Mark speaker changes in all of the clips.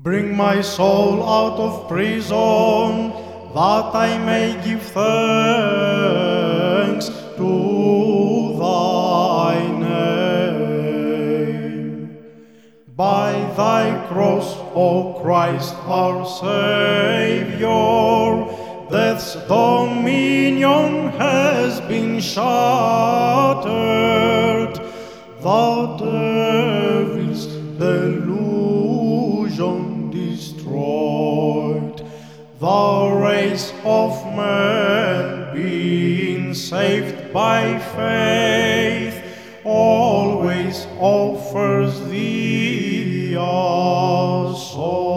Speaker 1: Bring my soul out of prison, that I may give thanks to thy name. By thy cross, O Christ our Savior, death's dominion has been shattered. The saved by faith always offers thee a song.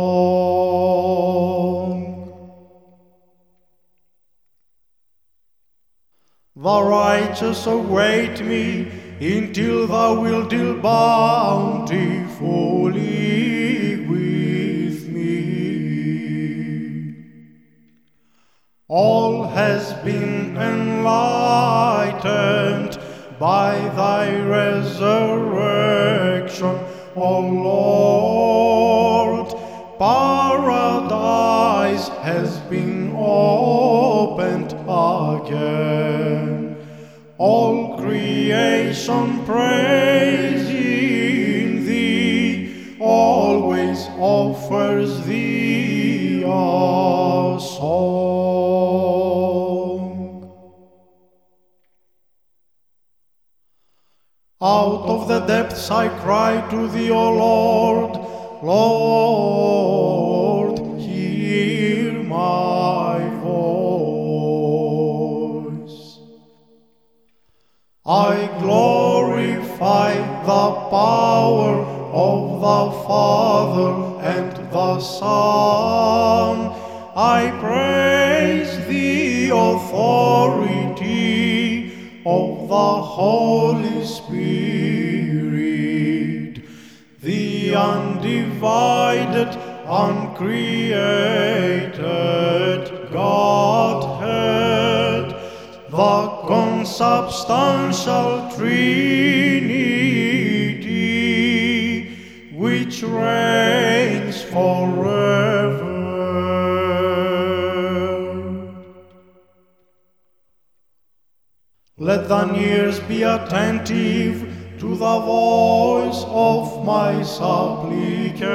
Speaker 1: The righteous await me until thou wilt deal bountifully with me. All has been by thy resurrection, O Lord. Paradise has been opened again. All creation praising thee always offers thee Out of the depths I cry to thee, O Lord, Lord, hear my voice. I glorify the power of the Father and the Son. I praise the authority of the Holy Spirit, undivided, uncreated Godhead, the consubstantial Trinity, which reigns forever. Let thine ears be attentive to the voice of my supplication.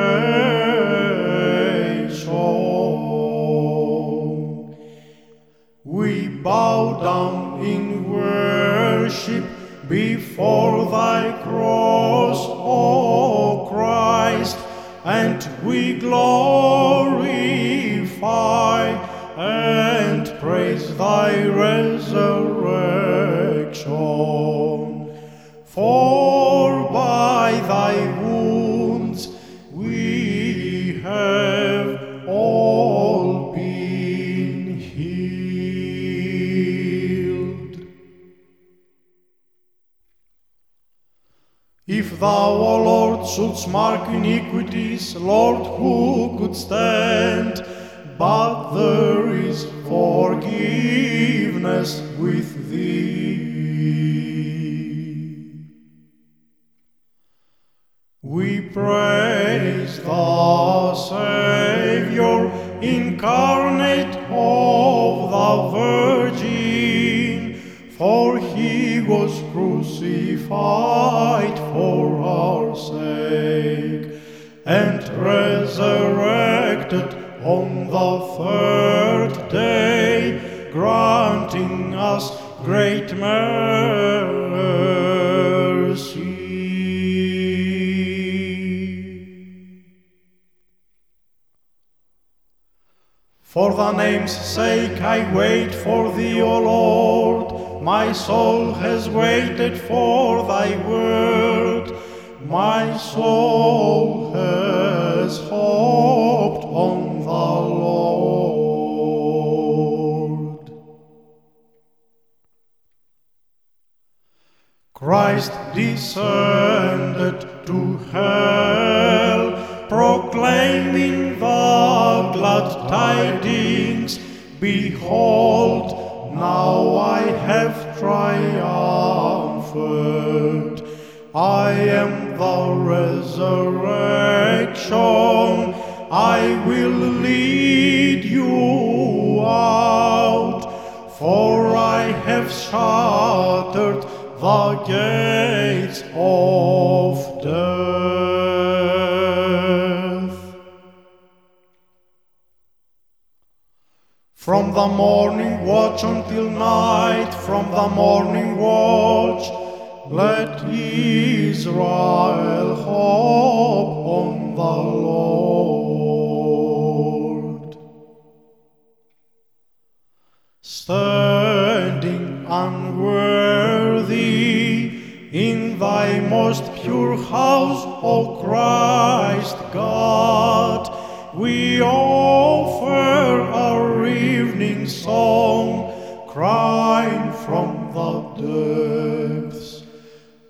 Speaker 1: We bow down in worship before thy cross, O Christ, and we glorify and praise thy resurrection. Thou, O Lord, shouldst mark iniquities, Lord, who could stand? But there is forgiveness with thee. We praise the Savior, incarnate of the Virgin, for he was crucified for our sake and resurrected on the third day, granting us great mercy. For the name's sake I wait for thee, O Lord. My soul has waited for thy word. My soul has hoped on the Lord. Christ descended to hell, proclaiming glad tidings. Behold, now I have triumphed. I am the resurrection I will lead you out, for I have shattered the gates of death. From the morning watch until night, from the morning watch, let Israel hope on the Lord. Standing unworthy in thy most pure house, O Christ God, we offer our evening song, crying from the depths.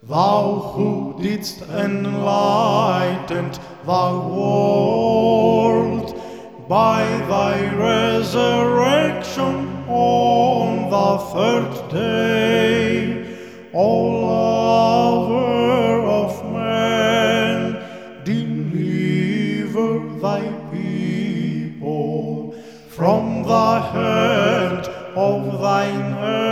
Speaker 1: Thou who didst enlighten the world by thy resurrection on the third day, O of thine